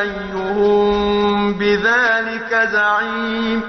أيهم بذلك زعيم